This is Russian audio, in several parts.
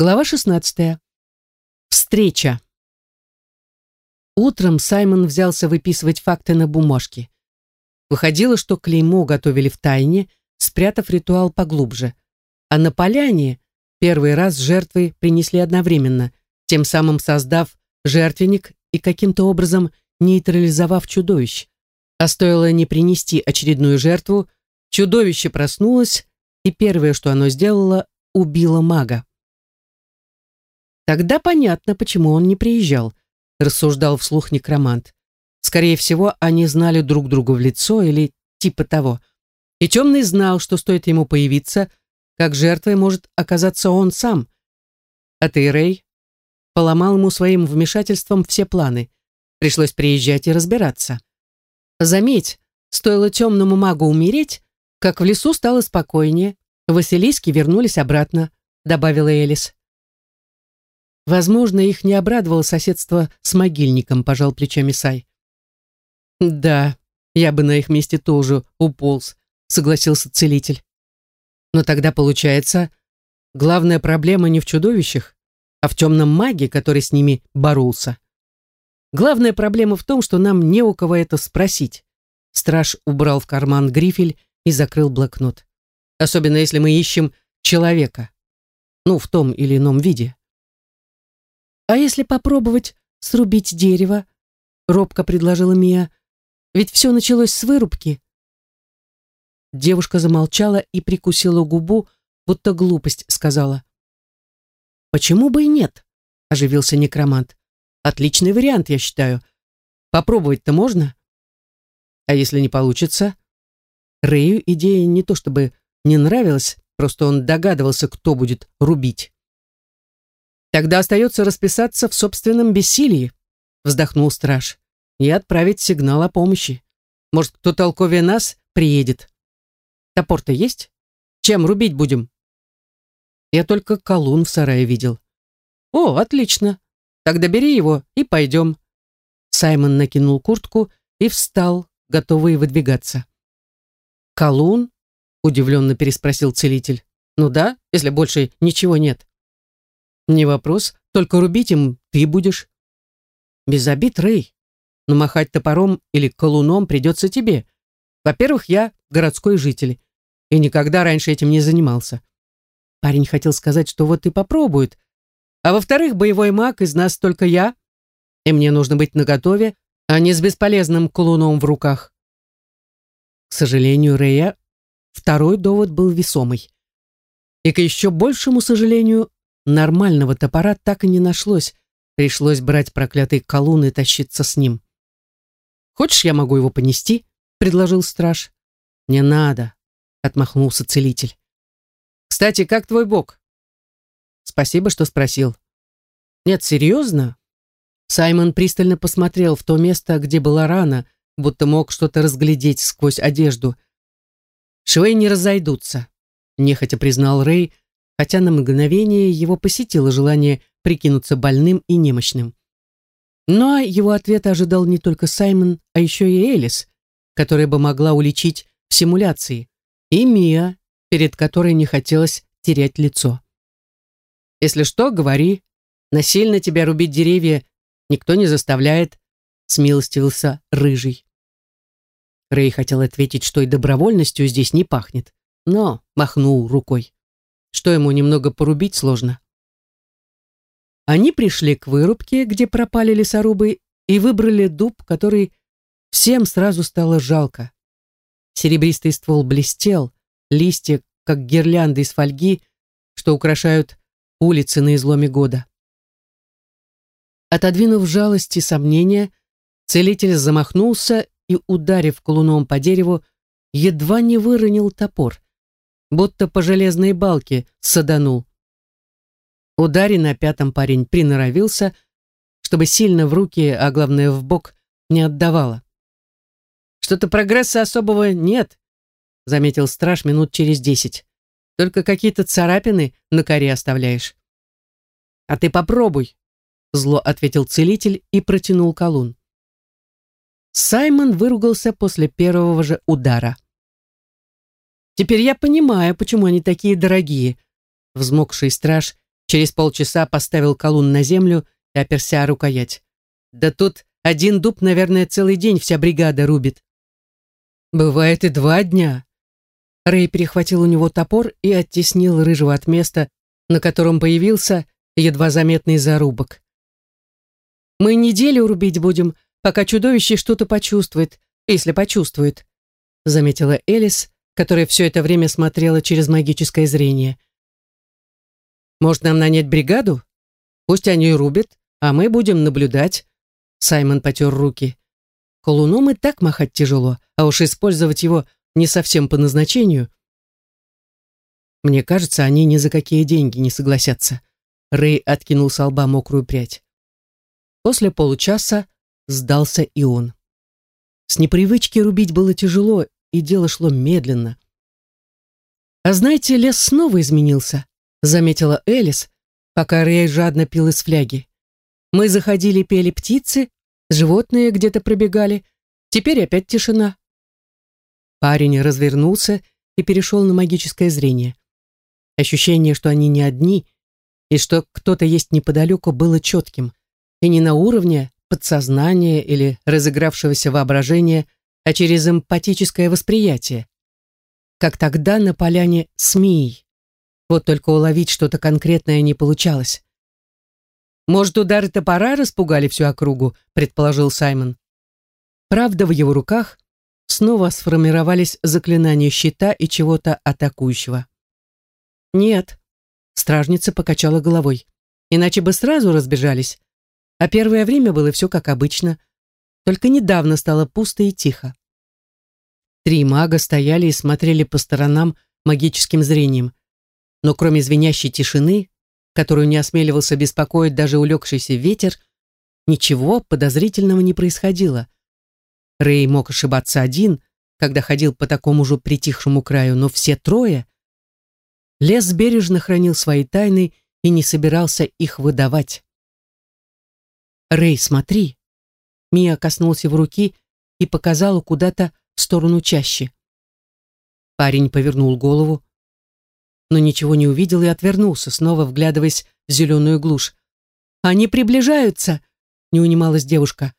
Глава 16. Встреча. Утром Саймон взялся выписывать факты на бумажке. Выходило, что клеймо готовили в тайне, спрятав ритуал поглубже. А на поляне первый раз жертвы принесли одновременно, тем самым создав жертвенник и каким-то образом нейтрализовав чудовищ. А стоило не принести очередную жертву, чудовище проснулось, и первое, что оно сделало, убило мага. Тогда понятно, почему он не приезжал, рассуждал вслух некромант. Скорее всего, они знали друг друга в лицо или типа того. И темный знал, что стоит ему появиться, как жертвой может оказаться он сам. А ты, Рэй, поломал ему своим вмешательством все планы. Пришлось приезжать и разбираться. Заметь, стоило темному магу умереть, как в лесу стало спокойнее, Василиски вернулись обратно, добавила Элис. Возможно, их не обрадовало соседство с могильником, пожал плечами Сай. Да, я бы на их месте тоже уполз, согласился целитель. Но тогда получается, главная проблема не в чудовищах, а в темном маге, который с ними боролся. Главная проблема в том, что нам не у кого это спросить. Страж убрал в карман грифель и закрыл блокнот. Особенно если мы ищем человека. Ну, в том или ином виде. «А если попробовать срубить дерево?» — робко предложила Мия. «Ведь все началось с вырубки». Девушка замолчала и прикусила губу, будто глупость сказала. «Почему бы и нет?» — оживился некромант. «Отличный вариант, я считаю. Попробовать-то можно?» «А если не получится?» Рэю идея не то чтобы не нравилась, просто он догадывался, кто будет рубить. Тогда остается расписаться в собственном бессилии, вздохнул страж, и отправить сигнал о помощи. Может, кто толковее нас приедет? Топор-то есть? Чем рубить будем? Я только колун в сарае видел. О, отлично. Тогда бери его и пойдем. Саймон накинул куртку и встал, готовый выдвигаться. Колун? Удивленно переспросил целитель. Ну да, если больше ничего нет. Не вопрос, только рубить им ты будешь. Без обид, Рэй. Но махать топором или колуном придется тебе. Во-первых, я городской житель и никогда раньше этим не занимался. Парень хотел сказать, что вот и попробует. А во-вторых, боевой маг из нас только я, и мне нужно быть наготове, а не с бесполезным колуном в руках. К сожалению, Рэя, второй довод был весомый. И к еще большему сожалению, Нормального топора так и не нашлось. Пришлось брать проклятый колун и тащиться с ним. «Хочешь, я могу его понести?» — предложил страж. «Не надо», — отмахнулся целитель. «Кстати, как твой бог?» «Спасибо, что спросил». «Нет, серьезно?» Саймон пристально посмотрел в то место, где была рана, будто мог что-то разглядеть сквозь одежду. «Швы не разойдутся», — нехотя признал Рэй, хотя на мгновение его посетило желание прикинуться больным и немощным. Но его ответа ожидал не только Саймон, а еще и Элис, которая бы могла уличить в симуляции, и Мия, перед которой не хотелось терять лицо. «Если что, говори. Насильно тебя рубить деревья никто не заставляет», смилостивился Рыжий. Рэй хотел ответить, что и добровольностью здесь не пахнет, но махнул рукой что ему немного порубить сложно. Они пришли к вырубке, где пропали лесорубы, и выбрали дуб, который всем сразу стало жалко. Серебристый ствол блестел, листья, как гирлянды из фольги, что украшают улицы на изломе года. Отодвинув жалость и сомнения, целитель замахнулся и, ударив колуном по дереву, едва не выронил топор будто по железной балке саданул. Ударе на пятом парень приноровился, чтобы сильно в руки, а главное в бок, не отдавало. «Что-то прогресса особого нет», — заметил страж минут через десять. «Только какие-то царапины на коре оставляешь». «А ты попробуй», — зло ответил целитель и протянул колун. Саймон выругался после первого же удара. Теперь я понимаю, почему они такие дорогие. Взмокший страж Через полчаса поставил колун на землю и оперся о рукоять. Да тут один дуб, наверное, целый день вся бригада рубит. Бывает и два дня. Рэй перехватил у него топор и оттеснил рыжего от места, на котором появился едва заметный зарубок. «Мы неделю рубить будем, пока чудовище что-то почувствует, если почувствует», заметила Элис, которая все это время смотрела через магическое зрение. «Может, нам нанять бригаду? Пусть они рубят, а мы будем наблюдать», Саймон потер руки. Колуном и так махать тяжело, а уж использовать его не совсем по назначению. Мне кажется, они ни за какие деньги не согласятся. Рэй откинул с лба мокрую прядь. После получаса сдался и он. С непривычки рубить было тяжело, и дело шло медленно. «А знаете, лес снова изменился», — заметила Элис, пока Рэй жадно пил из фляги. Мы заходили, пели птицы, животные где-то пробегали. Теперь опять тишина. Парень развернулся и перешел на магическое зрение. Ощущение, что они не одни, и что кто-то есть неподалеку, было четким. И не на уровне подсознания или разыгравшегося воображения, а через эмпатическое восприятие. Как тогда на поляне с. Вот только уловить что-то конкретное не получалось. «Может, удары топора распугали всю округу», — предположил Саймон. Правда, в его руках снова сформировались заклинания щита и чего-то атакующего. «Нет», — стражница покачала головой, «иначе бы сразу разбежались. А первое время было все как обычно, только недавно стало пусто и тихо». Три мага стояли и смотрели по сторонам магическим зрением, но кроме звенящей тишины, которую не осмеливался беспокоить даже улегшийся ветер, ничего подозрительного не происходило. Рэй мог ошибаться один, когда ходил по такому же притихшему краю, но все трое... Лес бережно хранил свои тайны и не собирался их выдавать. «Рэй, смотри!» Мия коснулся в руки и показала куда-то в сторону чаще. Парень повернул голову, но ничего не увидел и отвернулся, снова вглядываясь в зеленую глушь. «Они приближаются!» — не унималась девушка.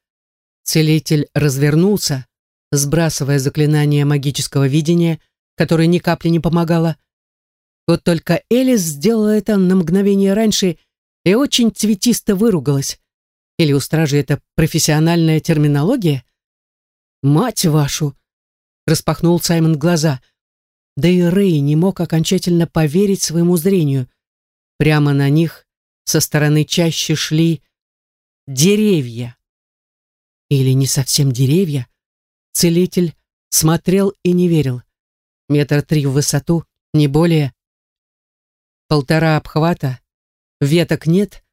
Целитель развернулся, сбрасывая заклинание магического видения, которое ни капли не помогало. Вот только Элис сделала это на мгновение раньше и очень цветисто выругалась. Или у стражи это профессиональная терминология? «Мать вашу!» — распахнул Саймон глаза — да и Рэй не мог окончательно поверить своему зрению. Прямо на них со стороны чаще шли деревья. Или не совсем деревья. Целитель смотрел и не верил. Метр три в высоту, не более. Полтора обхвата, веток нет,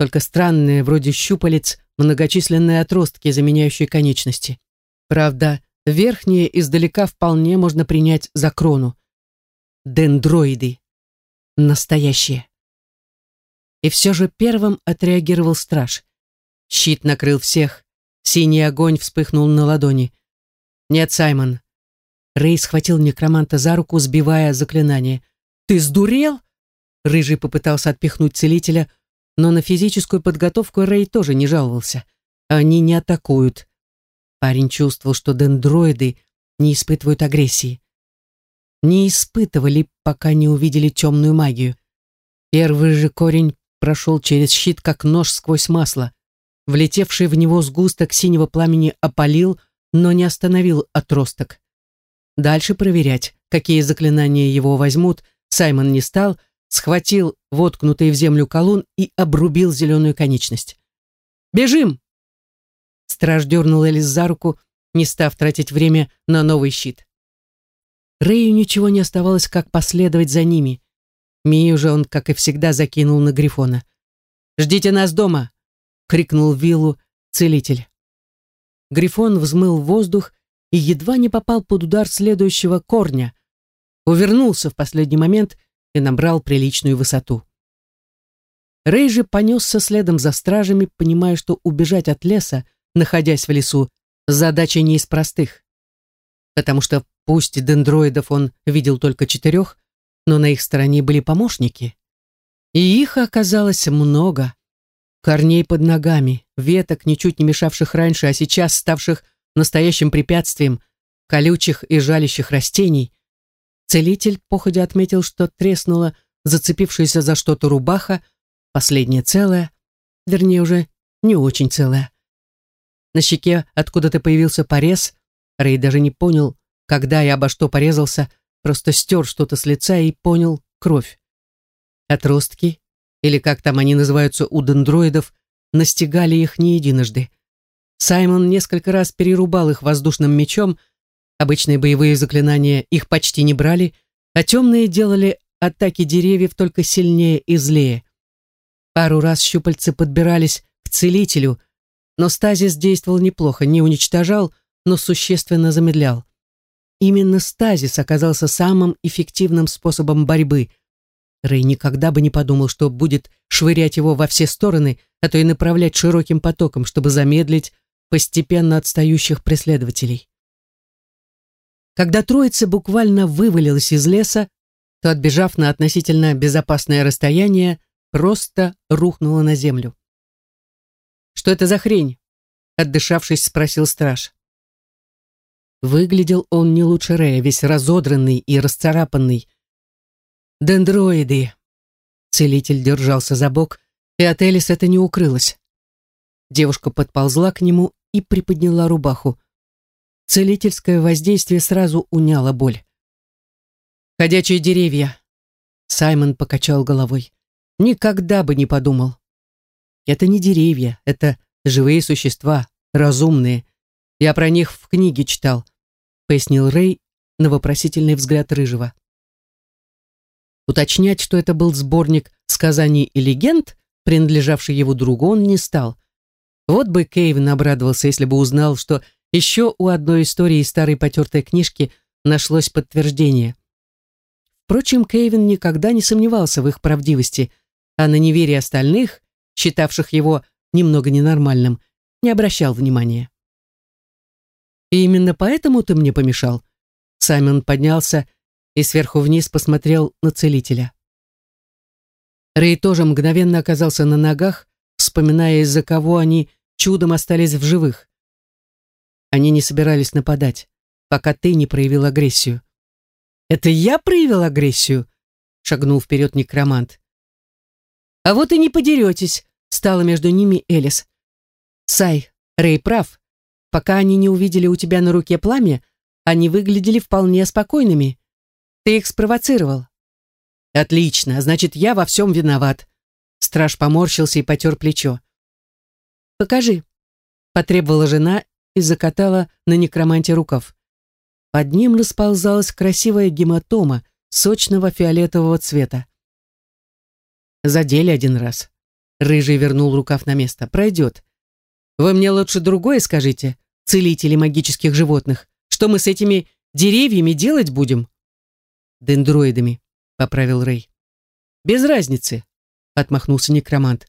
только странные, вроде щупалец, многочисленные отростки, заменяющие конечности. Правда, Верхние издалека вполне можно принять за крону. Дендроиды. Настоящие. И все же первым отреагировал страж. Щит накрыл всех. Синий огонь вспыхнул на ладони. «Нет, Саймон». Рэй схватил некроманта за руку, сбивая заклинание. «Ты сдурел?» Рыжий попытался отпихнуть целителя, но на физическую подготовку Рэй тоже не жаловался. Они не атакуют. Парень чувствовал, что дендроиды не испытывают агрессии. Не испытывали, пока не увидели темную магию. Первый же корень прошел через щит, как нож сквозь масло. Влетевший в него сгусток синего пламени опалил, но не остановил отросток. Дальше проверять, какие заклинания его возьмут, Саймон не стал, схватил воткнутый в землю колун и обрубил зеленую конечность. «Бежим!» Страж дернул Элис за руку, не став тратить время на новый щит. Рэю ничего не оставалось, как последовать за ними. Мию же он, как и всегда, закинул на Грифона. «Ждите нас дома!» — крикнул Виллу целитель. Грифон взмыл воздух и едва не попал под удар следующего корня. Увернулся в последний момент и набрал приличную высоту. Рэй же понесся следом за стражами, понимая, что убежать от леса — находясь в лесу, задача не из простых. Потому что пусть дендроидов он видел только четырех, но на их стороне были помощники. И их оказалось много. Корней под ногами, веток, ничуть не мешавших раньше, а сейчас ставших настоящим препятствием, колючих и жалящих растений. Целитель походя отметил, что треснула зацепившаяся за что-то рубаха, последняя целая, вернее, уже не очень целая. На щеке откуда-то появился порез, Рэй даже не понял, когда и обо что порезался, просто стер что-то с лица и понял кровь. Отростки, или как там они называются у дендроидов, настигали их не единожды. Саймон несколько раз перерубал их воздушным мечом, обычные боевые заклинания их почти не брали, а темные делали атаки деревьев только сильнее и злее. Пару раз щупальцы подбирались к целителю, но стазис действовал неплохо, не уничтожал, но существенно замедлял. Именно стазис оказался самым эффективным способом борьбы. Рэй никогда бы не подумал, что будет швырять его во все стороны, а то и направлять широким потоком, чтобы замедлить постепенно отстающих преследователей. Когда троица буквально вывалилась из леса, то, отбежав на относительно безопасное расстояние, просто рухнула на землю. «Что это за хрень?» Отдышавшись, спросил страж. Выглядел он не лучше Рея, весь разодранный и расцарапанный. «Дендроиды!» Целитель держался за бок, и от Элис это не укрылось. Девушка подползла к нему и приподняла рубаху. Целительское воздействие сразу уняло боль. «Ходячие деревья!» Саймон покачал головой. «Никогда бы не подумал. Это не деревья, это живые существа, разумные. Я про них в книге читал пояснил Рэй на вопросительный взгляд Рыжего. Уточнять, что это был сборник сказаний и легенд, принадлежавший его другу, он не стал. Вот бы Кейвин обрадовался, если бы узнал, что еще у одной истории старой потертой книжки нашлось подтверждение. Впрочем, Кейвин никогда не сомневался в их правдивости, а на неверие остальных, считавших его немного ненормальным, не обращал внимания. И именно поэтому ты мне помешал?» Саймон поднялся и сверху вниз посмотрел на целителя. Рэй тоже мгновенно оказался на ногах, вспоминая, из-за кого они чудом остались в живых. Они не собирались нападать, пока ты не проявил агрессию. «Это я проявил агрессию?» — шагнул вперед некромант. «А вот и не подеретесь», — стала между ними Элис. «Сай, Рэй прав. Пока они не увидели у тебя на руке пламя, они выглядели вполне спокойными. Ты их спровоцировал. Отлично, значит, я во всем виноват. Страж поморщился и потер плечо. Покажи, потребовала жена и закатала на некроманте рукав. Под ним расползалась красивая гематома сочного фиолетового цвета. Задели один раз. Рыжий вернул рукав на место. Пройдет. Вы мне лучше другое скажите, целители магических животных, что мы с этими деревьями делать будем? Дендроидами, поправил Рэй. Без разницы, отмахнулся некромант.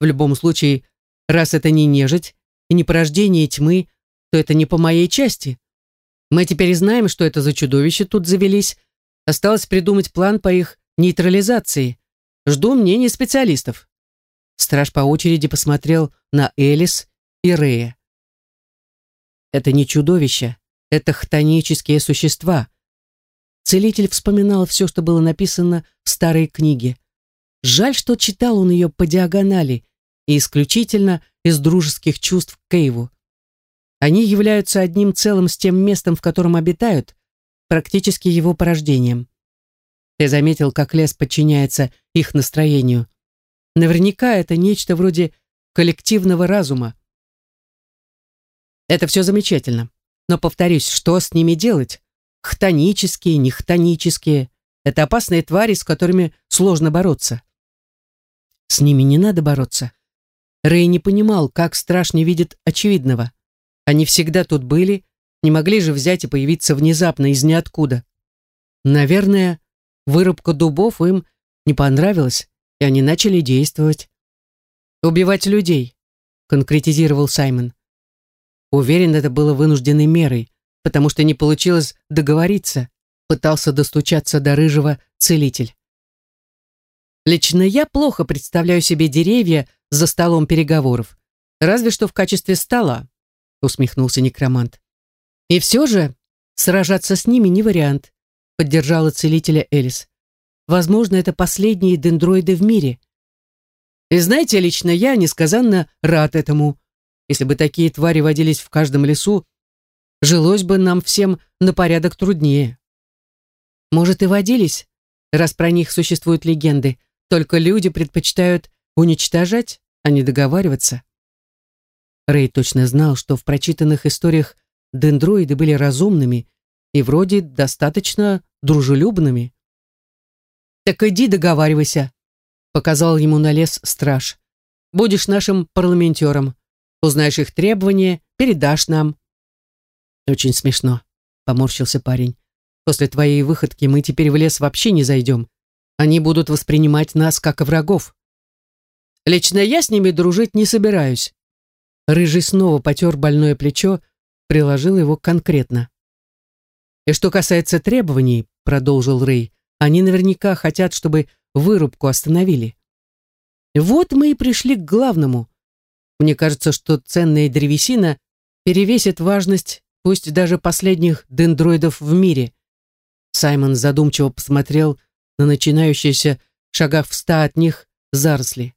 В любом случае, раз это не нежить и не порождение тьмы, то это не по моей части. Мы теперь знаем, что это за чудовища тут завелись. Осталось придумать план по их нейтрализации. Жду мнения специалистов. Страж по очереди посмотрел на Элис и Рея. Это не чудовища, это хтонические существа. Целитель вспоминал все, что было написано в старой книге. Жаль, что читал он ее по диагонали и исключительно из дружеских чувств к Кейву. Они являются одним целым с тем местом, в котором обитают, практически его порождением. Ты заметил, как лес подчиняется их настроению. Наверняка это нечто вроде коллективного разума. Это все замечательно. Но, повторюсь, что с ними делать? Хтонические, нехтонические. Это опасные твари, с которыми сложно бороться. С ними не надо бороться. Рэй не понимал, как страж не видит очевидного. Они всегда тут были, не могли же взять и появиться внезапно из ниоткуда. Наверное, вырубка дубов им не понравилась, и они начали действовать. «Убивать людей», — конкретизировал Саймон. Уверен, это было вынужденной мерой, потому что не получилось договориться, пытался достучаться до рыжего целитель. Лично я плохо представляю себе деревья за столом переговоров, разве что в качестве стола, усмехнулся некромант. И все же сражаться с ними не вариант, поддержала целителя Элис. Возможно, это последние дендроиды в мире. И знаете, лично я несказанно рад этому. Если бы такие твари водились в каждом лесу, жилось бы нам всем на порядок труднее. Может, и водились, раз про них существуют легенды, только люди предпочитают уничтожать, а не договариваться. Рэй точно знал, что в прочитанных историях дендроиды были разумными и вроде достаточно дружелюбными. «Так иди договаривайся», — показал ему на лес страж. «Будешь нашим парламентером. Узнаешь их требования, передашь нам». «Очень смешно», — поморщился парень. «После твоей выходки мы теперь в лес вообще не зайдем. Они будут воспринимать нас как врагов. Лично я с ними дружить не собираюсь. Рыжий снова потер больное плечо, приложил его конкретно. И что касается требований, продолжил Рэй, они наверняка хотят, чтобы вырубку остановили. Вот мы и пришли к главному. Мне кажется, что ценная древесина перевесит важность пусть даже последних дендроидов в мире. Саймон задумчиво посмотрел на начинающиеся шагах в ста от них заросли.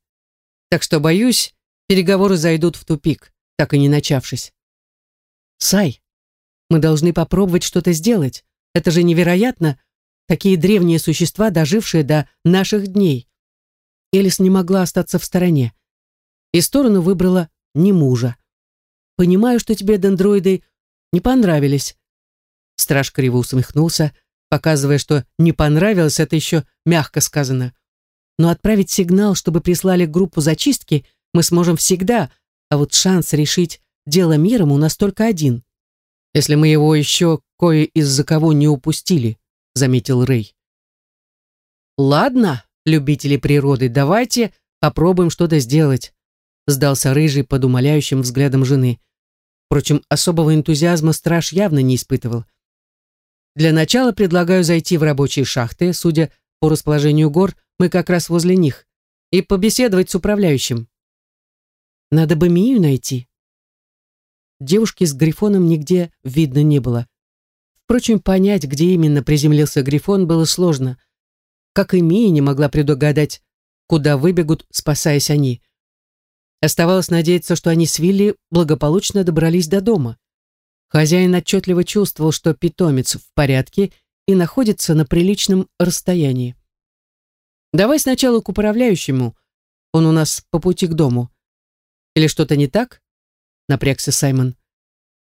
Так что, боюсь, переговоры зайдут в тупик, так и не начавшись. Сай, мы должны попробовать что-то сделать. Это же невероятно. Такие древние существа, дожившие до наших дней. Элис не могла остаться в стороне. И сторону выбрала не мужа. Понимаю, что тебе дендроиды не понравились. Страж криво усмехнулся, показывая, что не понравилось, это еще мягко сказано. Но отправить сигнал, чтобы прислали группу зачистки, мы сможем всегда, а вот шанс решить дело миром у нас только один. Если мы его еще кое из-за кого не упустили, заметил Рэй. Ладно, любители природы, давайте попробуем что-то сделать, сдался Рыжий под умоляющим взглядом жены. Впрочем, особого энтузиазма страж явно не испытывал. Для начала предлагаю зайти в рабочие шахты, судя по расположению гор, мы как раз возле них, и побеседовать с управляющим. Надо бы Мию найти. Девушки с Грифоном нигде видно не было. Впрочем, понять, где именно приземлился Грифон, было сложно. Как и Мия не могла предугадать, куда выбегут, спасаясь они. Оставалось надеяться, что они с Вилли благополучно добрались до дома. Хозяин отчетливо чувствовал, что питомец в порядке и находится на приличном расстоянии. «Давай сначала к управляющему. Он у нас по пути к дому. Или что-то не так?» Напрягся Саймон.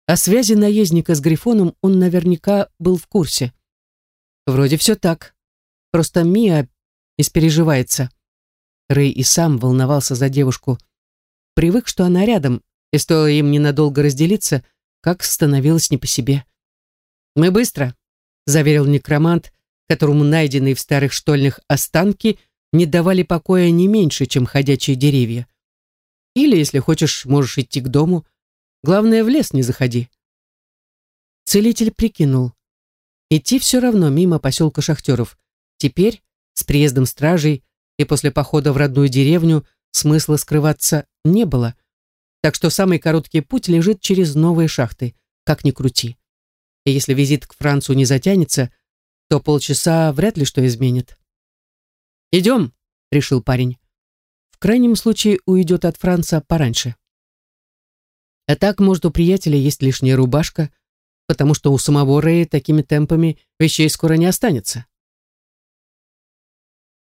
О связи наездника с Грифоном он наверняка был в курсе. Вроде все так. Просто Мия испереживается. Рэй и сам волновался за девушку. Привык, что она рядом, и стоило им ненадолго разделиться – как становилось не по себе. «Мы быстро», — заверил некромант, которому найденные в старых штольных останки не давали покоя не меньше, чем ходячие деревья. Или, если хочешь, можешь идти к дому. Главное, в лес не заходи. Целитель прикинул. Идти все равно мимо поселка шахтеров. Теперь, с приездом стражей и после похода в родную деревню, смысла скрываться не было — так что самый короткий путь лежит через новые шахты, как ни крути. И если визит к Францу не затянется, то полчаса вряд ли что изменит. «Идем», — решил парень. В крайнем случае уйдет от Франца пораньше. А так, может, у приятеля есть лишняя рубашка, потому что у самого Рэя такими темпами вещей скоро не останется.